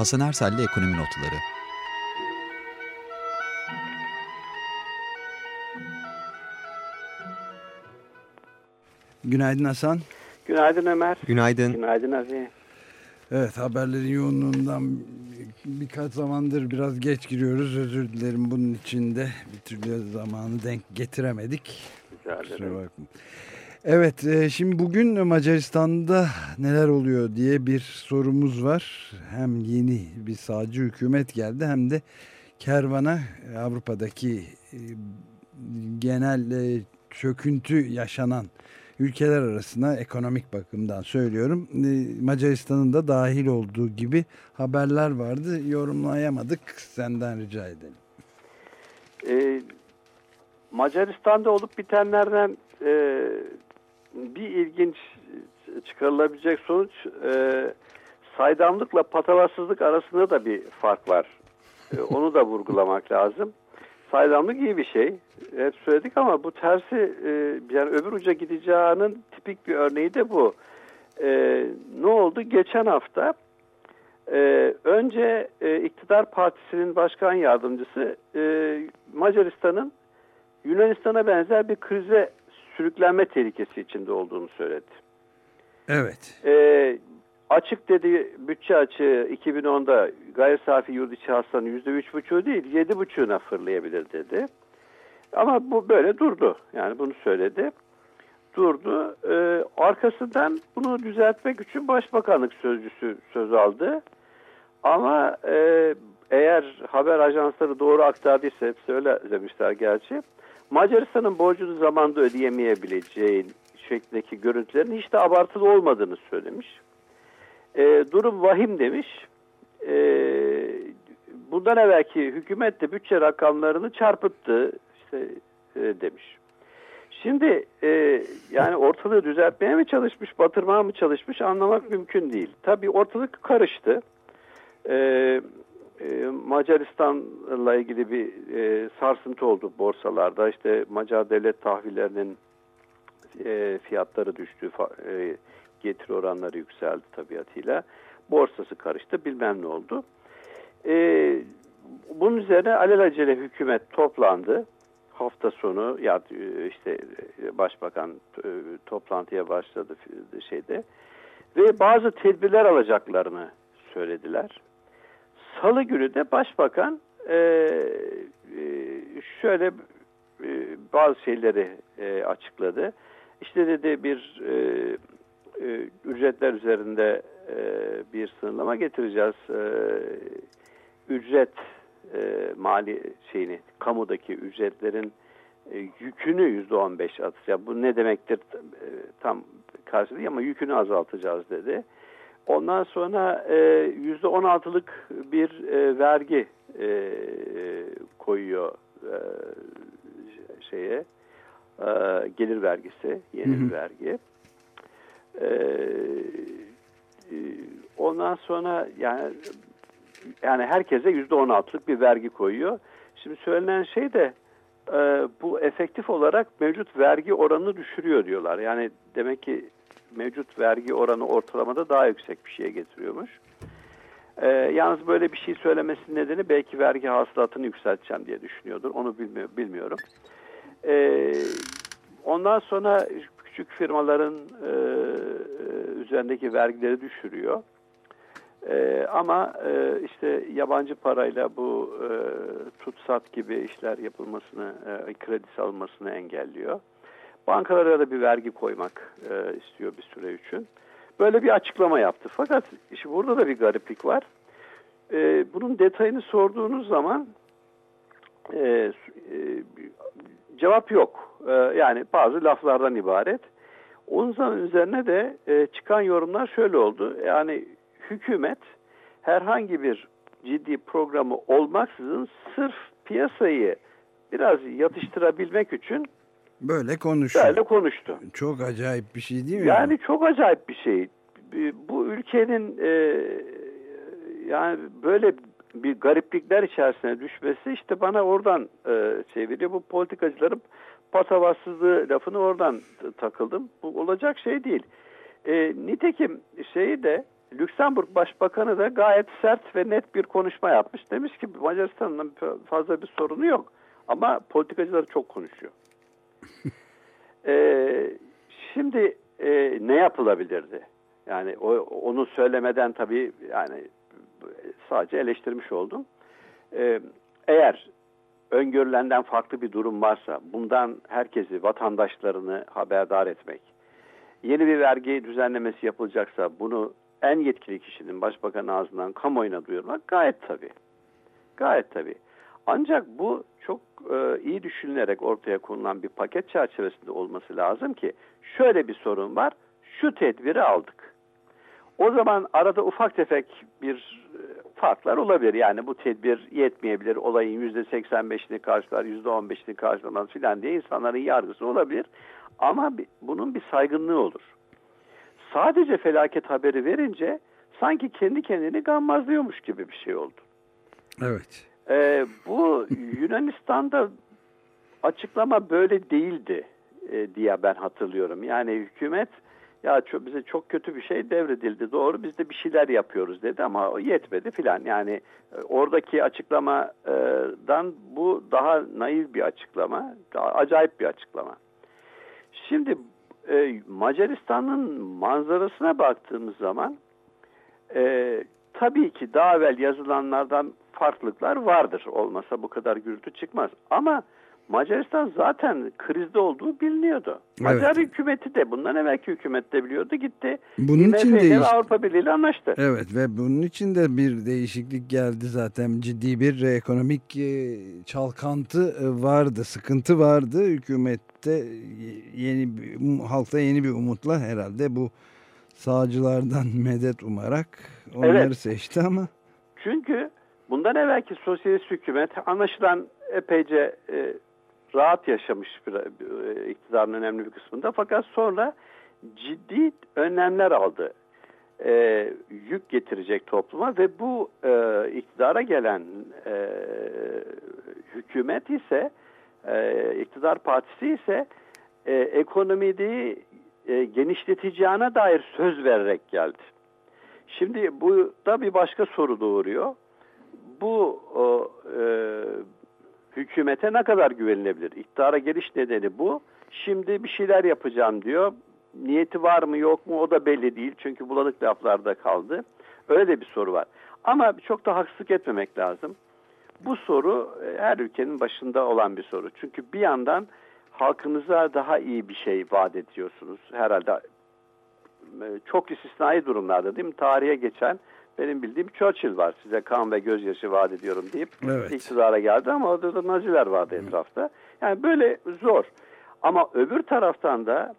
Hasan Ersel'le Ekonomi Notları Günaydın Hasan. Günaydın Ömer. Günaydın. Günaydın Aziz. Evet haberlerin yoğunluğundan birkaç zamandır biraz geç giriyoruz. Özür dilerim bunun için de bir türlü zamanı denk getiremedik. Rica ederim. Evet e, şimdi bugün Macaristan'da neler oluyor diye bir sorumuz var. Hem yeni bir sağcı hükümet geldi hem de kervana Avrupa'daki e, genel e, çöküntü yaşanan ülkeler arasında ekonomik bakımdan söylüyorum. Macaristan'ın da dahil olduğu gibi haberler vardı. Yorumlayamadık. Senden rica edelim. Ee, Macaristan'da olup bitenlerden e, bir ilginç çıkarılabilecek sonuç e, saydamlıkla patavatsızlık arasında da bir fark var. E, onu da vurgulamak lazım. Saydamlık iyi bir şey. Hep söyledik ama bu tersi e, yani öbür uca gideceğinin tipik bir örneği de bu. E, ne oldu? Geçen hafta e, önce e, iktidar partisinin başkan yardımcısı e, Macaristan'ın Yunanistan'a benzer bir krize sürüklenme tehlikesi içinde olduğunu söyledi. Evet. E, açık dedi bütçe açığı 2010'da gayri safi yurt içi hasılanın %3,5 değil 7,5'una fırlayabilir dedi. Ama bu böyle durdu. Yani bunu söyledi. Durdu. Ee, arkasından bunu düzeltmek için başbakanlık sözcüsü söz aldı. Ama e, eğer haber ajansları doğru aktardıysa hepsi öyle demişler gerçi. Macaristan'ın borcunu zamanda ödeyemeyebileceği şeklindeki görüntülerin hiç de abartılı olmadığını söylemiş. E, durum vahim demiş. E, bundan evvelki hükümet de bütçe rakamlarını çarpıttı işte e, demiş. Şimdi e, yani ortalığı düzeltmeye mi çalışmış, batırmaya mı çalışmış anlamak mümkün değil. Tabii ortalık karıştı. E, Macaristan'la ilgili bir e, sarsıntı oldu borsalarda. İşte Macar devlet tahvillerinin e, fiyatları düştü, e, getiri oranları yükseldi tabiatıyla. Borsası karıştı, bilmem ne oldu. E, bunun üzerine alelacele hükümet toplandı hafta sonu ya işte başbakan e, toplantıya başladı şeyde ve bazı tedbirler alacaklarını söylediler. Salı günü de başbakan e, e, şöyle e, bazı şeyleri e, açıkladı. İşte dedi bir e, e, ücretler üzerinde e, bir sınırlama getireceğiz. E, ücret e, mali şeyini kamudaki ücretlerin e, yükünü yüzde on beş atacağız. Bu ne demektir e, tam karşı ama yükünü azaltacağız dedi. Ondan sonra e, yüzde on altılık bir e, vergi e, koyuyor e, şeye e, gelir vergisi yeni bir vergi. E, e, ondan sonra yani yani herkese yüzde on altılık bir vergi koyuyor. Şimdi söylenen şey de e, bu efektif olarak mevcut vergi oranını düşürüyor diyorlar. Yani demek ki mevcut vergi oranı ortalamada daha yüksek bir şeye getiriyormuş. E, yalnız böyle bir şey söylemesinin nedeni belki vergi hasılatını yükselteceğim diye düşünüyordur. Onu bilmiyor, bilmiyorum. E, ondan sonra küçük firmaların e, üzerindeki vergileri düşürüyor. Ee, ama e, işte yabancı parayla bu e, tutsat gibi işler yapılmasını, e, kredisi alınmasını engelliyor. Bankalara da bir vergi koymak e, istiyor bir süre için. Böyle bir açıklama yaptı. Fakat işte burada da bir gariplik var. E, bunun detayını sorduğunuz zaman e, e, cevap yok. E, yani bazı laflardan ibaret. Onun üzerine de e, çıkan yorumlar şöyle oldu. Yani hükümet herhangi bir ciddi programı olmaksızın sırf piyasayı biraz yatıştırabilmek için böyle konuştu. Böyle konuştu. Çok acayip bir şey değil mi? Yani çok acayip bir şey. Bu ülkenin e, yani böyle bir gariplikler içerisine düşmesi işte bana oradan e, çeviriyor. Bu politikacıların patavatsızlığı lafını oradan takıldım. Bu olacak şey değil. E, nitekim şeyi de Lüksemburg Başbakanı da gayet sert ve net bir konuşma yapmış. Demiş ki Macaristan'ın fazla bir sorunu yok. Ama politikacılar çok konuşuyor. Ee, şimdi e, ne yapılabilirdi? Yani o, onu söylemeden tabii yani sadece eleştirmiş oldum. Ee, eğer öngörülenden farklı bir durum varsa bundan herkesi, vatandaşlarını haberdar etmek, yeni bir vergi düzenlemesi yapılacaksa bunu en yetkili kişinin başbakan ağzından kamuoyuna duyurmak gayet tabii. Gayet tabii. Ancak bu çok e, iyi düşünülerek ortaya konulan bir paket çerçevesinde olması lazım ki şöyle bir sorun var. Şu tedbiri aldık. O zaman arada ufak tefek bir e, farklar olabilir. Yani bu tedbir yetmeyebilir. Olayın %85'ini karşılar, %15'ini karşılamaz filan diye insanların yargısı olabilir. Ama bunun bir saygınlığı olur. Sadece felaket haberi verince sanki kendi kendini gammazlıyormuş gibi bir şey oldu. Evet. Ee, bu Yunanistan'da açıklama böyle değildi e, diye ben hatırlıyorum. Yani hükümet ya çok, bize çok kötü bir şey devredildi doğru biz de bir şeyler yapıyoruz dedi ama yetmedi filan. Yani e, oradaki açıklamadan bu daha naif bir açıklama, daha acayip bir açıklama. Şimdi e, Macaristan'ın manzarasına baktığımız zaman e, tabii ki daha evvel yazılanlardan farklılıklar vardır. Olmasa bu kadar gürültü çıkmaz. Ama Macaristan zaten krizde olduğu biliniyordu. Macar evet. hükümeti de bundan evvelki hükümet de biliyordu gitti. Bunun için de Avrupa Birliği ile anlaştı. Evet ve bunun için de bir değişiklik geldi zaten ciddi bir ekonomik e, çalkantı e, vardı, sıkıntı vardı. Hükümette yeni halkta yeni bir umutla herhalde bu sağcılardan medet umarak onları evet. seçti ama. Çünkü bundan evvelki sosyalist hükümet anlaşılan epeyce e, rahat yaşamış bir, e, iktidarın önemli bir kısmında. Fakat sonra ciddi önlemler aldı. E, yük getirecek topluma ve bu e, iktidara gelen e, hükümet ise e, iktidar partisi ise e, ekonomiyi e, genişleteceğine dair söz vererek geldi. Şimdi bu da bir başka soru doğuruyor. Bu o, e, hükümete ne kadar güvenilebilir? İktidara geliş nedeni bu. Şimdi bir şeyler yapacağım diyor. Niyeti var mı yok mu o da belli değil. Çünkü bulanık laflarda kaldı. Öyle de bir soru var. Ama çok da haksızlık etmemek lazım. Bu soru e, her ülkenin başında olan bir soru. Çünkü bir yandan halkınıza daha iyi bir şey vaat ediyorsunuz. Herhalde e, çok istisnai durumlarda değil mi? Tarihe geçen benim bildiğim Churchill var. Size kan ve gözyaşı vaat ediyorum deyip evet. iktidara geldi ama orada da Naziler vardı etrafta. Yani böyle zor. Ama öbür taraftan da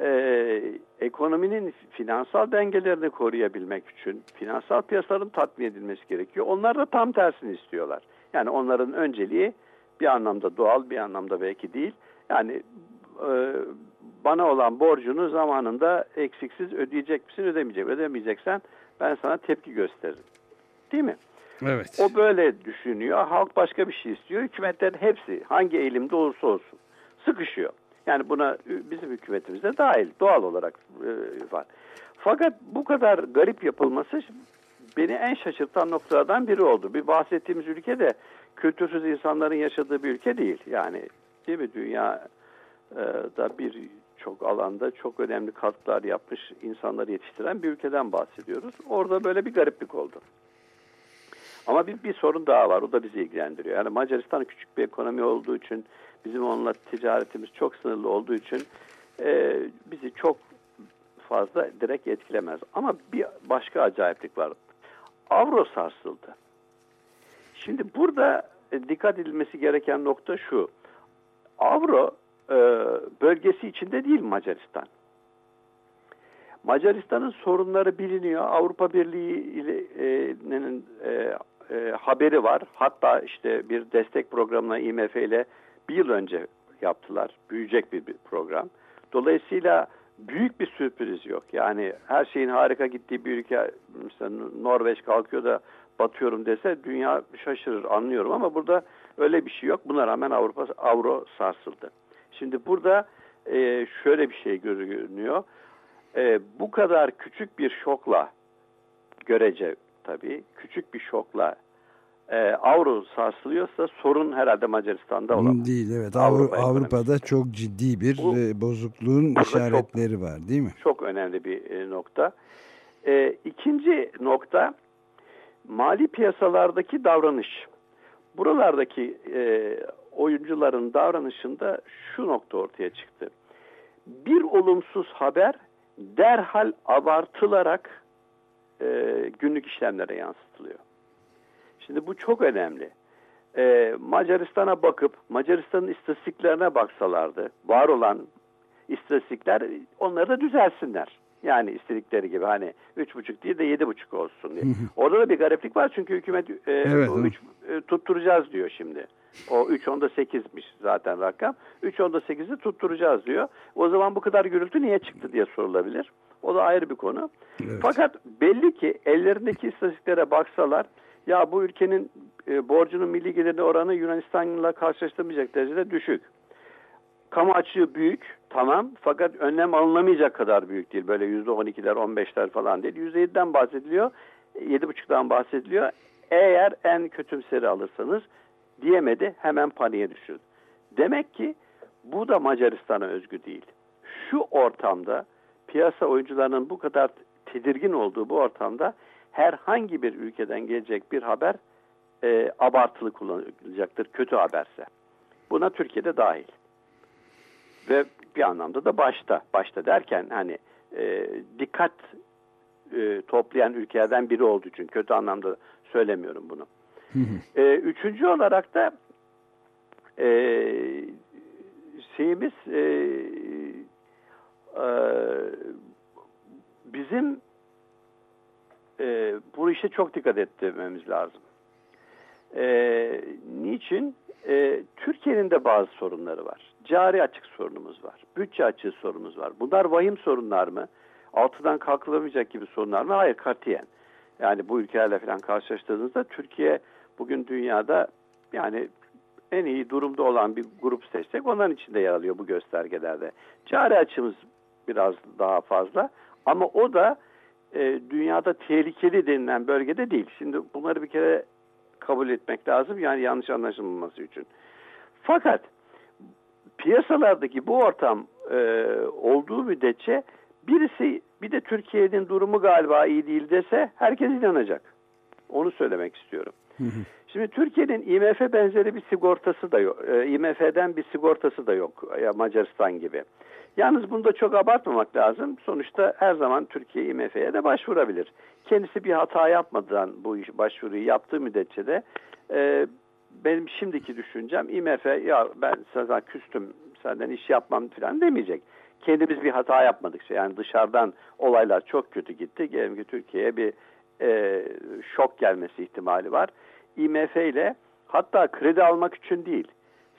e, ekonominin finansal dengelerini koruyabilmek için finansal piyasaların tatmin edilmesi gerekiyor. Onlar da tam tersini istiyorlar. Yani onların önceliği bir anlamda doğal bir anlamda belki değil. Yani e, bana olan borcunu zamanında eksiksiz ödeyecek misin ödemeyecek. Ödemeyeceksen ben sana tepki gösteririm. Değil mi? Evet. O böyle düşünüyor. Halk başka bir şey istiyor. Hükümetlerin hepsi hangi eğilimde olursa olsun sıkışıyor. Yani buna bizim hükümetimiz de dahil doğal olarak e, var. Fakat bu kadar garip yapılması beni en şaşırtan noktalardan biri oldu. Bir bahsettiğimiz ülke de kültürsüz insanların yaşadığı bir ülke değil. Yani değil mi dünya da bir alanda çok önemli katkılar yapmış insanları yetiştiren bir ülkeden bahsediyoruz. Orada böyle bir gariplik oldu. Ama bir, bir sorun daha var. O da bizi ilgilendiriyor. Yani Macaristan küçük bir ekonomi olduğu için, bizim onunla ticaretimiz çok sınırlı olduğu için e, bizi çok fazla direkt etkilemez. Ama bir başka acayiplik var. Avro sarsıldı. Şimdi burada e, dikkat edilmesi gereken nokta şu. Avro e, bölgesi içinde değil Macaristan. Macaristan'ın sorunları biliniyor. Avrupa Birliği'nin e, e, haberi var. Hatta işte bir destek programına IMF ile bir yıl önce yaptılar. Büyüyecek bir, bir program. Dolayısıyla büyük bir sürpriz yok. Yani her şeyin harika gittiği bir ülke mesela Norveç kalkıyor da batıyorum dese dünya şaşırır anlıyorum ama burada öyle bir şey yok. Buna rağmen Avrupa avro sarsıldı. Şimdi burada e, şöyle bir şey görünüyor. E, bu kadar küçük bir şokla görece tabii küçük bir şokla e, avro sarsılıyorsa sorun herhalde Macaristan'da olamaz. Değil evet Avrupa Avrupa Avrupa'da çok ciddi bir Bu- e, bozukluğun işaretleri var değil mi? Çok önemli bir e, nokta. E, ikinci nokta mali piyasalardaki davranış. Buralardaki e, oyuncuların davranışında şu nokta ortaya çıktı. Bir olumsuz haber derhal abartılarak e, günlük işlemlere yansıtılıyor. Şimdi bu çok önemli. E, Macaristan'a bakıp Macaristan'ın istatistiklerine baksalardı, var olan istatistikler onları da düzelsinler. Yani istedikleri gibi hani üç buçuk değil de yedi buçuk olsun diye. Orada da bir gariplik var çünkü hükümet e, Evet, üç, e, tutturacağız diyor şimdi. O 3 onda 8'miş zaten rakam. 3 onda 8'i tutturacağız diyor. O zaman bu kadar gürültü niye çıktı diye sorulabilir. O da ayrı bir konu. Evet. Fakat belli ki ellerindeki istatistiklere baksalar ya bu ülkenin e, borcunun milli geliri oranı Yunanistan'la karşılaştırmayacak derecede düşük. Kamu açığı büyük tamam fakat önlem alınamayacak kadar büyük değil. Böyle %12'ler 15'ler falan değil. %7'den bahsediliyor. 7,5'dan bahsediliyor. Eğer en kötümseri alırsanız diyemedi hemen paniğe düşürdü. Demek ki bu da Macaristan'a özgü değil. Şu ortamda piyasa oyuncularının bu kadar tedirgin olduğu bu ortamda herhangi bir ülkeden gelecek bir haber e, abartılı kullanılacaktır kötü haberse. Buna Türkiye'de dahil. Ve bir anlamda da başta, başta derken hani e, dikkat e, toplayan ülkelerden biri olduğu için kötü anlamda söylemiyorum bunu. E, üçüncü olarak da e, şeyimiz e, e, bizim e, bu işe çok dikkat etmemiz lazım. E, niçin? E, Türkiye'nin de bazı sorunları var. Cari açık sorunumuz var. Bütçe açığı sorunumuz var. Bunlar vahim sorunlar mı? Altından kalkılamayacak gibi sorunlar mı? Hayır katiyen. Yani bu ülkelerle falan karşılaştığınızda Türkiye bugün dünyada yani en iyi durumda olan bir grup seçsek onların içinde yer alıyor bu göstergelerde. Cari açımız biraz daha fazla ama o da e, dünyada tehlikeli denilen bölgede değil. Şimdi bunları bir kere kabul etmek lazım yani yanlış anlaşılmaması için. Fakat piyasalardaki bu ortam e, olduğu müddetçe birisi bir de Türkiye'nin durumu galiba iyi değil dese herkes inanacak. Onu söylemek istiyorum. Şimdi Türkiye'nin IMF benzeri bir sigortası da yok. E, IMF'den bir sigortası da yok ya Macaristan gibi. Yalnız bunu da çok abartmamak lazım. Sonuçta her zaman Türkiye IMF'ye de başvurabilir. Kendisi bir hata yapmadan bu iş başvuruyu yaptığı müddetçe de e, benim şimdiki düşüncem IMF ya ben sana küstüm senden iş yapmam falan demeyecek. Kendimiz bir hata yapmadık. Yani dışarıdan olaylar çok kötü gitti. Diyelim ki Türkiye'ye bir e, şok gelmesi ihtimali var. IMF ile hatta kredi almak için değil.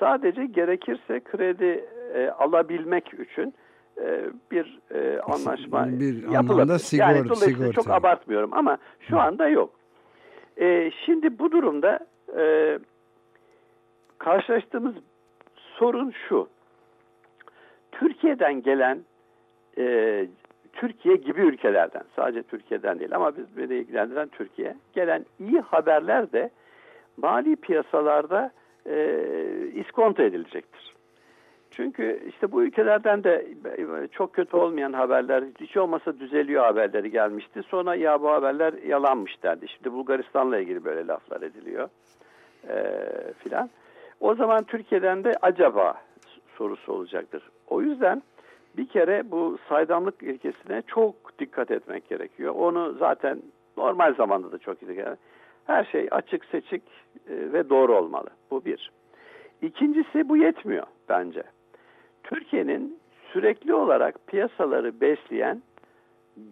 Sadece gerekirse kredi e, alabilmek için e, bir e, anlaşma Bir yapılabilir. sigor- yani dolayısıyla sigorta. çok abartmıyorum ama şu anda yok. E, şimdi bu durumda e, karşılaştığımız sorun şu. Türkiye'den gelen e, Türkiye gibi ülkelerden sadece Türkiye'den değil ama biz beni ilgilendiren Türkiye gelen iyi haberler de mali piyasalarda e, iskonto edilecektir. Çünkü işte bu ülkelerden de çok kötü olmayan haberler, hiç olmasa düzeliyor haberleri gelmişti. Sonra ya bu haberler yalanmış derdi. Şimdi Bulgaristan'la ilgili böyle laflar ediliyor e, filan. O zaman Türkiye'den de acaba sorusu olacaktır. O yüzden bir kere bu saydamlık ilkesine çok dikkat etmek gerekiyor. Onu zaten normal zamanda da çok dikkat Her şey açık seçik e, ve doğru olmalı. Bu bir. İkincisi bu yetmiyor bence. Türkiye'nin sürekli olarak piyasaları besleyen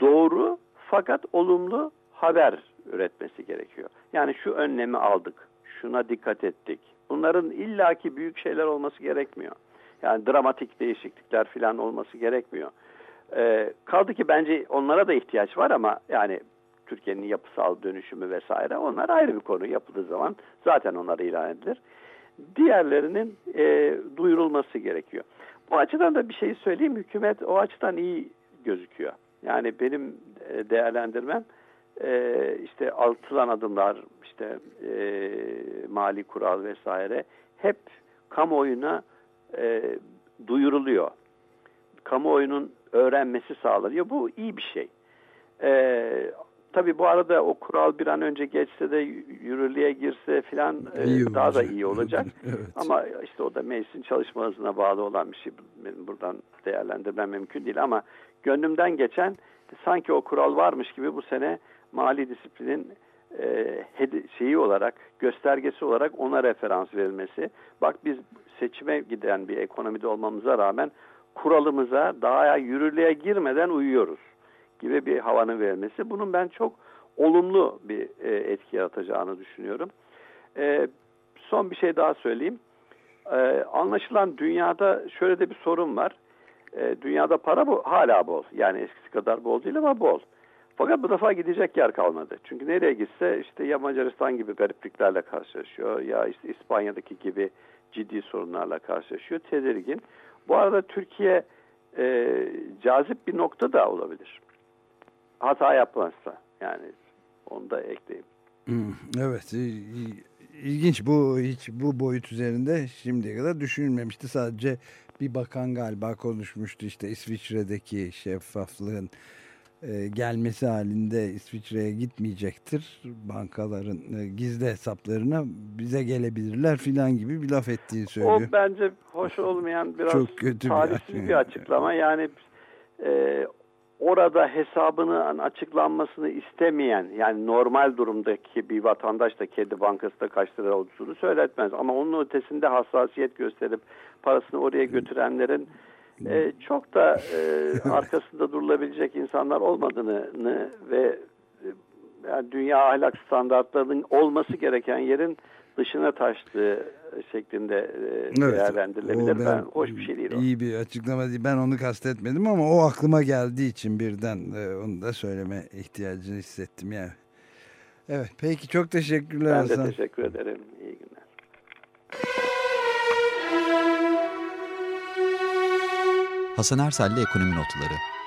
doğru fakat olumlu haber üretmesi gerekiyor. Yani şu önlemi aldık, şuna dikkat ettik. Bunların illaki büyük şeyler olması gerekmiyor. Yani dramatik değişiklikler falan olması gerekmiyor. Ee, kaldı ki bence onlara da ihtiyaç var ama yani Türkiye'nin yapısal dönüşümü vesaire onlar ayrı bir konu yapıldığı zaman zaten onlar ilan edilir. Diğerlerinin e, duyurulması gerekiyor. Bu açıdan da bir şey söyleyeyim. Hükümet o açıdan iyi gözüküyor. Yani benim değerlendirmem e, işte atılan adımlar, işte e, mali kural vesaire hep kamuoyuna e, duyuruluyor. Kamuoyunun öğrenmesi sağlanıyor. Bu iyi bir şey. Tabii bu arada o kural bir an önce geçse de yürürlüğe girse filan e, daha da iyi olacak. evet. Ama işte o da meclisin çalışma hızına bağlı olan bir şey. Benim buradan değerlendirmem mümkün değil ama gönlümden geçen sanki o kural varmış gibi bu sene mali disiplinin e, şeyi olarak göstergesi olarak ona referans verilmesi. Bak biz seçime giden bir ekonomide olmamıza rağmen kuralımıza daha yürürlüğe girmeden uyuyoruz gibi bir havanın verilmesi. Bunun ben çok olumlu bir e, etki yaratacağını düşünüyorum. E, son bir şey daha söyleyeyim. E, anlaşılan dünyada şöyle de bir sorun var. E, dünyada para bu hala bol. Yani eskisi kadar bol değil ama bol. Fakat bu defa gidecek yer kalmadı. Çünkü nereye gitse işte ya Macaristan gibi garipliklerle karşılaşıyor ya işte İspanya'daki gibi ciddi sorunlarla karşılaşıyor. Tedirgin. Bu arada Türkiye e, cazip bir nokta da olabilir. Hata yapmazsa yani onu da ekleyeyim. Evet ilginç bu hiç bu boyut üzerinde şimdiye kadar düşünülmemişti. Sadece bir bakan galiba konuşmuştu işte İsviçre'deki şeffaflığın e, gelmesi halinde İsviçre'ye gitmeyecektir. Bankaların e, gizli hesaplarına bize gelebilirler filan gibi bir laf ettiği söylüyor. O bence hoş olmayan biraz Çok kötü bir, bir açıklama. Yani e, orada hesabının açıklanmasını istemeyen yani normal durumdaki bir vatandaş da kendi bankasında kaç lira olduğunu söyletmez. Ama onun ötesinde hassasiyet gösterip parasını oraya götürenlerin e, çok da e, arkasında durulabilecek insanlar olmadığını ve e, yani dünya ahlak standartlarının olması gereken yerin dışına taştığı şeklinde e, evet, değerlendirilebilir. Ben, ben hoş bir şey değil o. İyi bir açıklama değil. Ben onu kastetmedim ama o aklıma geldiği için birden e, onu da söyleme ihtiyacını hissettim yani. Evet peki çok teşekkürler Ben Hasan. de teşekkür ederim. İyi günler. Hasan Ersel'le Ekonomi Notları